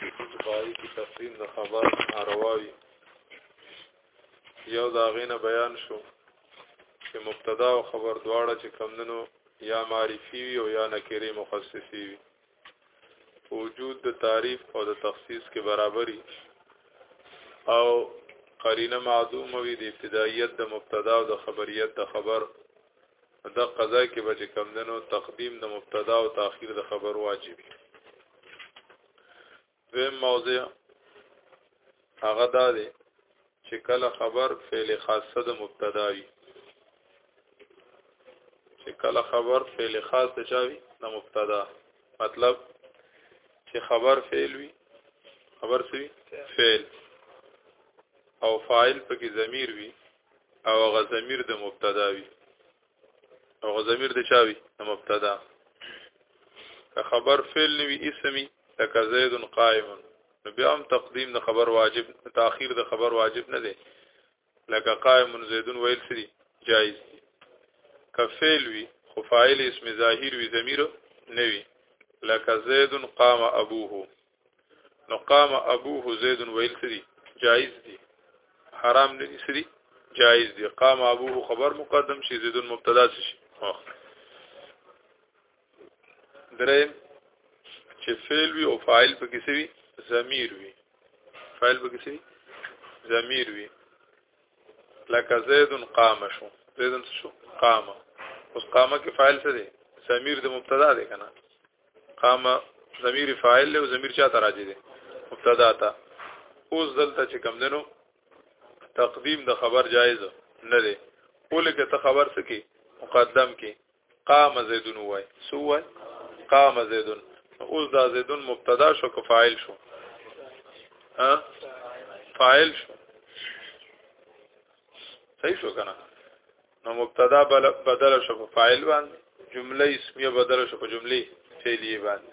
پای کې تقسیم د خبر ارواوي یو دا غینه بیان شو چې مبتدا او خبر دواړه چې کمندنو یا معرفي وي او یا نکری مخصصي وي وجود د تعریف او د تخصیص کې برابرۍ او قرینه معدوم وي د ابتدایت د مبتدا او د خبریت د خبر د قضا کې به چې کمندنو تقدیم د مبتدا او تاخير د خبر واجبي دویم موضوع هغه دا دی چې کله خبر فعل خاصه د مبتدا وي چې کله خبر فعل خاص د چا وي د مبتدا مطلب چې خبر فعل وي خبر څه وي فعل او فاعل پکې ضمیر وي او هغه ضمیر د مبتدا وي او ضمیر د چاوي د مبتدا که خبر فعل نوي اسمي لکه زید قائم نو بیا هم تقدیم د خبر واجب تاخير د خبر واجب نه دی لکه قائم زیدون ویل سری جایز دی که فعل وي خو فاعل اسم ظاهر وي ضمیر نه وي لکه زید قام ابوه نو قام ابوه زید ویل سری جایز دی حرام نه دي سری جایز دی قام ابوه خبر مقدم شي زید مبتدا شي درې چې فعل وی او فاعل په کې سوي ضمیر وی فاعل په کې سوي ضمیر وی لکه زید قام شو زید شو قام اوس قامه کې فاعل څه دی ضمیر د مبتدا دی کنه قام ضمیر فاعل او ضمیر چا ته راځي دي مبتدا ته اوس دلته چې کم دنو تقدیم د خبر جایز نه دی ولکه ته خبر سکی مقدم کې قام زیدون وای سو وای قام زیدون اوس دا زیدون مبتدا شو که فاعل شو ها فاعل شو صحیح شو کنه نو مبتدا بدل شو په فاعل باندې جمله اسمیه بدل شو په جمله فعلیه باندې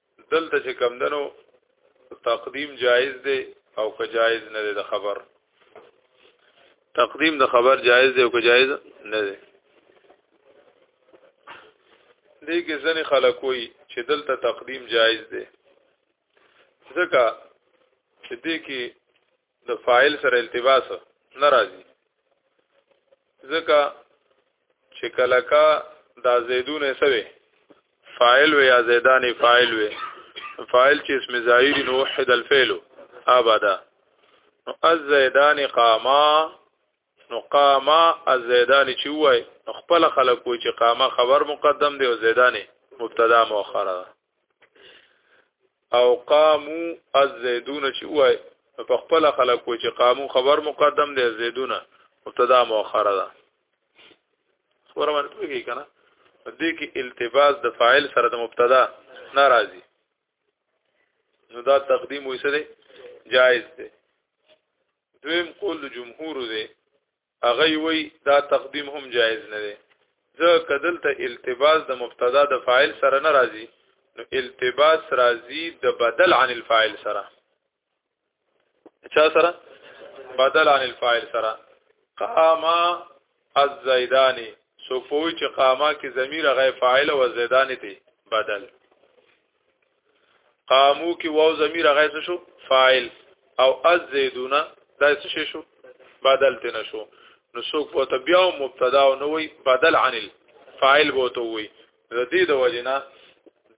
دلته چې کم دنو تقدیم جایز دی او که جایز نه دی د خبر تقدیم د خبر جایز دی او که جایز نه دی دې کې ځنې خلک وایي چې دلته تقدیم جایز دی ځکه چې دې کې د فاعل سره التباس ناراضي ځکه چې کله کا دا زیدونه سوي فاعل و یا زیدانی فاعل و فاعل چې اسم ظاهری نو وحد الفعل ابدا نو الزیدان قاما نو قاما الزیدانی چې وای خپل خلک وای چې قاما خبر مقدم دی او زیدانی مبتدا مؤخره او قامو الزیدون چې وای په خپل خلک وای چې قامو خبر مقدم دی زیدون مبتدا مؤخره ده خبره باندې پوهیږي کنه دې کې التباس د فاعل سره د مبتدا ناراضي نو دا تقدیم وې سره جائز دی دویم قول د جمهور دی هغه وی دا تقدیم هم جایز نه دی ځکه کدل ته التباس د مبتدا د فاعل سره نه راځي نو التباس راځي د بدل عن الفاعل سره چا سره بدل عن الفاعل سره قاما الزیدانی سو پوی چې قاما کې ضمیر غیر فاعل او زیدانی دی بدل قامو کې واو ضمیر هغه څه شو فاعل او از زیدونه دا څه شي شو بدل تن شو نو څوک په تبیا او مبتدا او نوې بدل عن الفاعل بو ته وي د دې د وجنه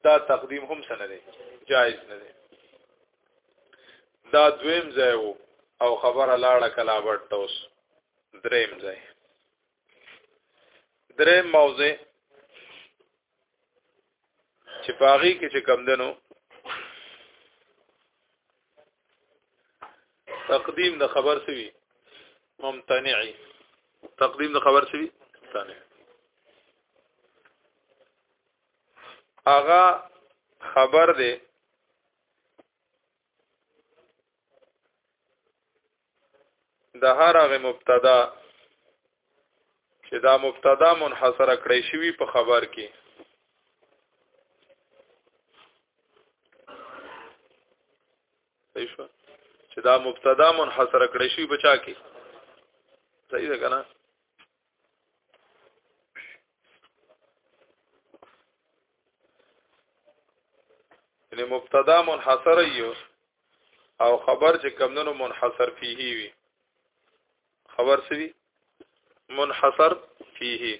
دا تقدیم هم سن دی جائز نه دی دا دویم ځای وو او خبره لاړه کلا ورته اوس دریم ځای دریم موضوع چې پاغي کې چې کم دنو تقدیم د خبر سوي ممتنعي تقدیم د خبر سوي ممتنع اغا خبر دی د هر هغه مبتدا چې دا مبتدا منحصره کړی شوی په خبر کې صحیح شو چې دا مبتدا منحصر کړی شي بچا کې صحیح ده کنه یعنی مبتدا منحصر یو او خبر چې کمندونو منحصر فيه وي خبر سوي منحصر فيه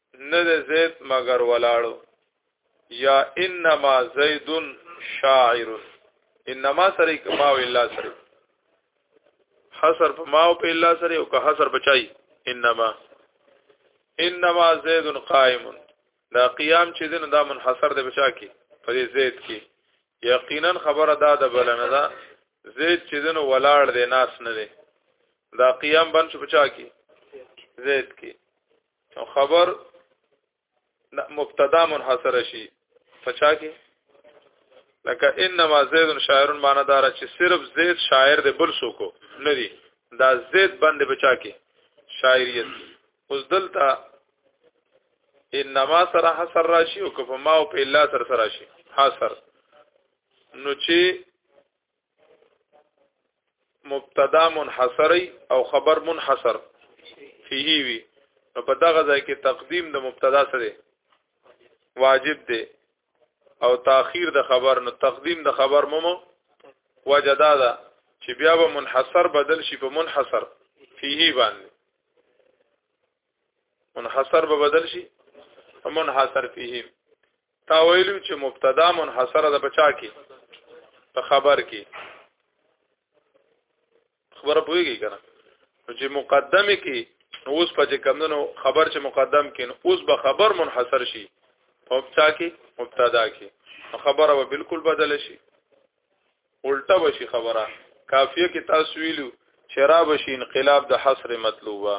نه ده زید مگر ولاړو یا انما زید شاعر انما سره کما او الا سره حصر په ما او په الا سره او که حصر بچای انما انما زید قائم دا قیام چې دین دا منحصر دی بچا کی په دې زید کې یقینا خبره دا د بلنه ده زید چې دین ولاړ دی ناس نه دی دا قیام بن شو بچا کی زید کې نو خبر مبتدا منحصر شي فچا کې لکه انما زید شاعر معنی دار چې صرف زید شاعر دی بل څوک نه دی دا زید باندې بچا کې شاعریت اوس دلته انما سره حصر راشي او کفما او په الا سره سره راشي حصر نو چې مبتدا منحصری او خبر منحصر فيه وي نو په دغه ځای کې تقدیم د مبتدا سره واجب دی او تاخير د خبر نو تقدیم د خبر ممو وجدا ده چې بیا به منحصر بدل شي په منحصر فيه باندې منحصر به بدل شي منحصر فيه تا ویلو چې مبتدا منحصره ده بچا کې په خبر کې خبره پوهیږي کنه چې مقدمه کې اوس په چې کمندونو خبر چې مقدم کین اوس به خبر منحصر شي په چا کې مبتدا کې خبره به بالکل بدل شي الټه بشي خبره کافیه کې تاسو ویلو شراب شي انقلاب د حصر مطلوبه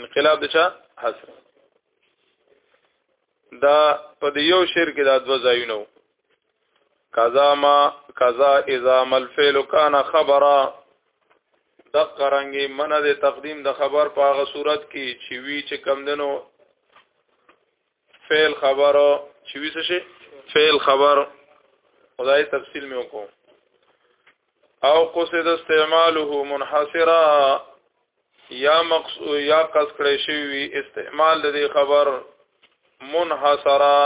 انقلاب د چا حصر دا په دې یو شعر کې دا دوه ځایونه وو قضا ما قضا اذا مل فعل کان خبره د قرانګي من د تقدیم د خبر په هغه صورت کې چې وی چې کم دنو فعل خبرو چې وی څه شي فعل خبر خدای تفصیل مې وکړو او قصد استعماله منحصرا یا مقصود یا قص کړی شوی استعمال د خبر منحصرا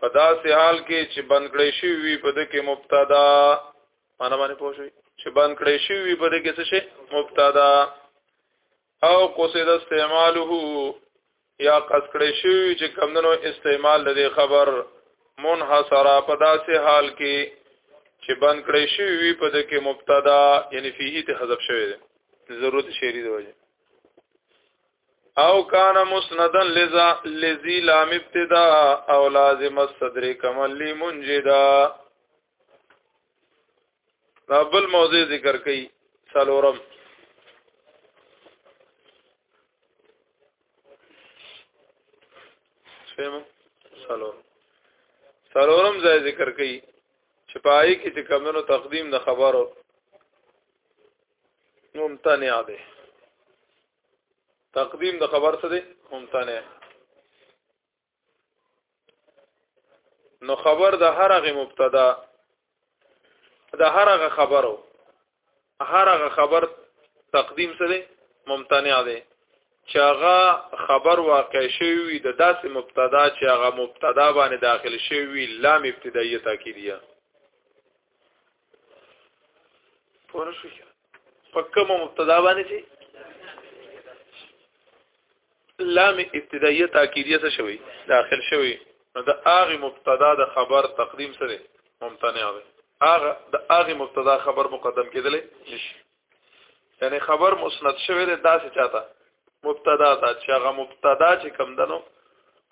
په داسې حال کې چې بند کړی شوی په د کې مبتدا معنا باندې پوه شئ چې بند کړی شوی په د کې څه شي مبتدا او قصد استعماله یا قصکړې شوی چې کمندنو استعمال لدی خبر منحصره په داسې حال کې چې بند کړې شوی په دې کې مبتدا یعنی فيه ته حذف شوی دی ضرورت شعری دی وجه او کان مسندن لذا لذی لام ابتدا او لازم الصدر کمل منجدا دا بل موضوع ذکر کړي سلورم شیم سلور سلورم ځای ذکر کړي چې پای کې چې کمونو تقدیم د خبرو ممتنع دی تقدیم د خبر څه دی ممتنع نو خبر د هر هغه مبتدا د هر هغه خبرو هر هغه خبر تقدیم سره ممتنع دی چې هغه خبر واقع شوی د داسې مبتدا چې هغه مبتدا باندې داخل شوی لام ابتدایه تاکیدیه پوه شئ فکم مبتدا باندې چې لام ابتدائیه تاکیدیه څه شوی داخل شوی نو د اغه مبتدا د خبر تقدیم سره ممتنع وي اغه د اغه مبتدا خبر مقدم کېدل نشي یعنی خبر مسند شوی دی داسې چاته مبتدا ته چې هغه مبتدا چې کم دنو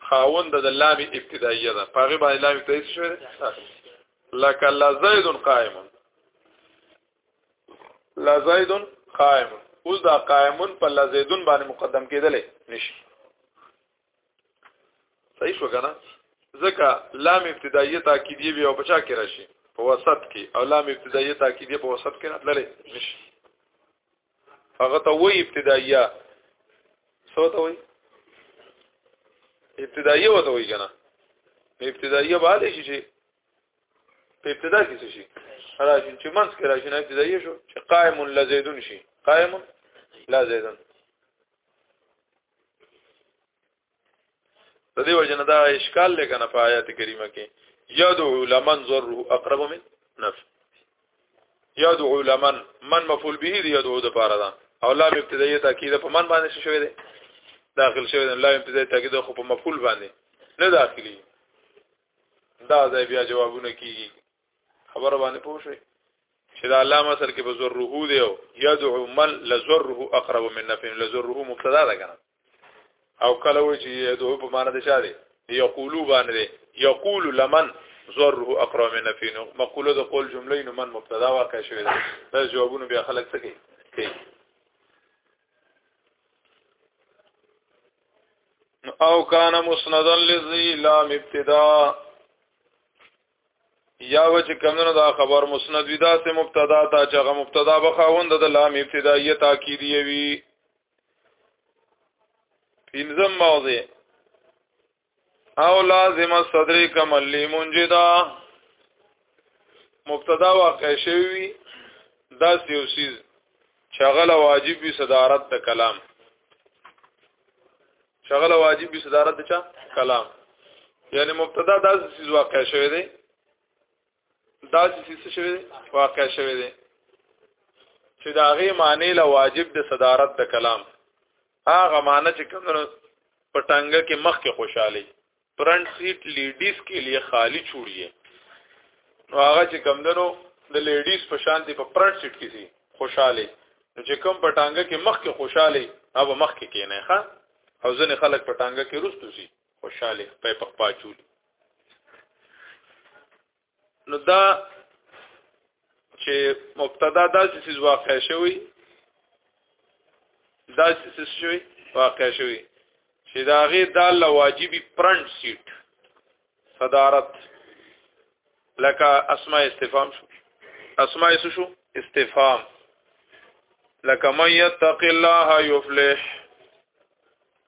خاوند د لام ابتدائیه ده پاغه باندې لام ابتدائیه شوی دی لکه لزید قائم لا زیدون قائم اوس دا قائمون په لا زیدون باندې مقدم کېدلې نشي صحیح شو کنه ځکه لام ابتدایه تاکیدی به او بچا کې راشي په وسط کې او لام ابتدایه تاکیدی په وسط کې راتللې نشي هغه ته وی ابتدائیه څه ته وی ابتدائیه وته وی کنه ابتدائیه باندې شي چې په ابتدا کې څه شي راځي چې منځ کې راځي نه ابتدائیه شو چې قائم لزیدون شي قائم لزیدون د دې وجه نه دا اشکال لګنه په آیات کریمه کې یدعو لمن ضره اقرب من نفع یدعو لمن من مفعول به دی یدعو د پاره ده او لام ابتدایه تاکید په من باندې شوی دی داخل شوی دی لام ابتدایه تاکید خو په مفعول باندې نه داخلي دا ځای بیا جوابونه کیږي خبر باندې پوه شئ چې دا علامه اصل کې بزرغه دی او يدعو من لزره اقرب من نفع لزره مبتدا ده کنه او کله وی چې یدو په معنا د چا دی یقولو باندې یقول لمن زره اقرا من فینو مقوله د قول جمله نو من مبتدا واقع شوی ده دا جوابونه بیا خلک څه کوي کوي او کان مسندا لذی لام ابتدا یا وجه کمنو دا خبر مسند ودا سے مبتدا تا چغه مبتدا بخاوند د لام ابتدایه تاکیدی وی پنځم موضوع او لازم صدر کمل لیمون جدا مبتدا واقع شوی دا یو سیز شغله واجب وی صدارت د کلام شغله واجب وی صدارت د چا کلام یعنی مبتدا دا سیز واقع شوی دی دا چې څه شوی دی واقع شوی دی چې دا غي معنی له واجب د صدارت د کلام هغه معنی چې کوم پټنګ کې مخ کې خوشحالي فرنٹ سیټ لیډیز کې لیے خالی چھوڑیے نو هغه چې کوم دنو د لیډیز په شان دی په فرنٹ سیټ کې سي خوشحالي نو چې کوم پټنګ کې مخ کې خوشحالي هغه مخ کې کینه ښا او ځنې خلک پټنګ کې رستو سي خوشاله په پخپا چولي نو دا چې مبتدا داسې څه واقع شوی داسې څه شوی واقع شوی چې دا غي دال واجبي پرنټ سیټ صدارت لکه اسماء استفهام شو اسماء شو استفهام لکه من يتق الله يفلح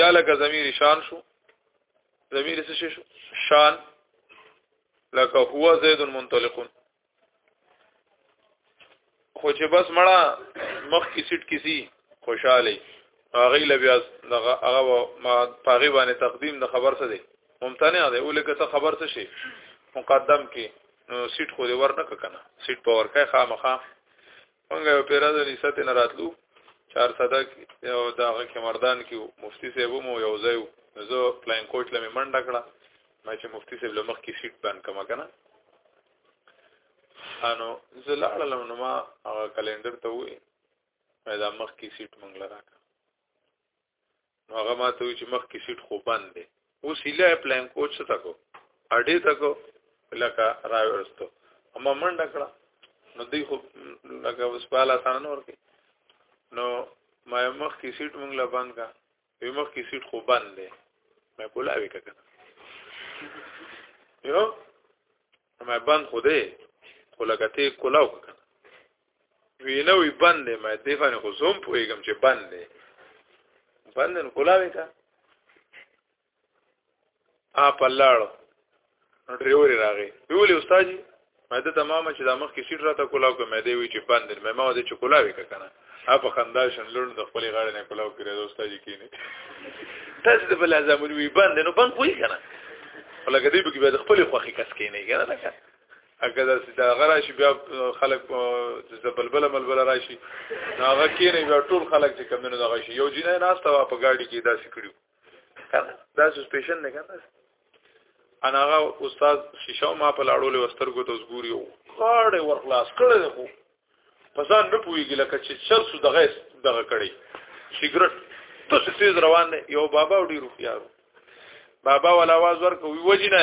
یا لکه ضمیر شان شو ضمیر څه شو شان لکه هو زید منطلقون خو چې بس مړه مخ کی سیټ کسی خوشاله هغه لبیا دغه هغه ما پاغي باندې تقدیم د خبر څه دی ممتنع دی ولکه ته خبر څه شي مقدم کې نو سیټ خو دې ورنه کنه سیټ په ورکه خامخا مونږ یو پیرا د نسات نه راتلو چار صدا یو داغه کې مردان کې مفتی صاحب مو یو ځای زه پلان کوټ لمه منډه کړه ما چې مفتی صاحب لمخ کې سیټ بند کما کنه انو زه لاړم نو ما هغه کلندر ته وې دا مخ کې سیټ مونږ لراکه نو هغه ما ته وی چې مخ کې سیټ خو بند دی اوس یې پلان کوچ څه تکو اډې تکو لکه راوړستو اما منډه کړه نو دی خو لکه اوس په اړه سره نور کې نو ما مخ کې سیټ مونږ لا بند کا وی مخ کې سیټ خو بند دی مې کولا وی کړه یو مې بند خو دی خو لکه ته کولاو کړه وینه وی بند دی ما دې باندې خو زوم پوهیږم چې بند دی بند نه کولاوي کا ا په لاړو ډریوري راغی ویولې استاد جی ما دې تمام چې د مخ کې سیټ راته کولاو کوم دې وی چې بند دی ما دې چې کولاوي کا کنه ا په خندا شن لړ د خپل غاړې نه کولاو کړی د استاد جی کینه تاسو د بل ازمون وی بند نو بند پوي کنه ولکه دې به کې خپل خوخي کس کینه کنه اګه دا ستا غراشي بیا خلک د بلبل ملبل راشي نو هغه کینې بیا ټول خلک چې کمنو دغه شي یو جنې ناشته وا په گاډي کې داسې کړیو دا سسپیشن نه کنه انا هغه استاد شیشه ما په لاړولې وسترګو ته وګوري او غاړې ورخلاص کړې ده خو په ځان نه پويږي لکه چې چل سو دغه دغه کړی سیګریټ تاسو تیز روان یو بابا وړي روخيارو بابا ولا आवाज ورکوي وجنه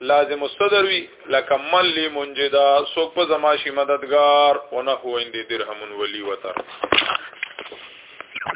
لازم الصدر وی لکه من لی منجدا سوک په زماشي مددگار ونه هو اندی درهم ولی وتر